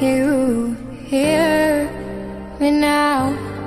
you hear me now.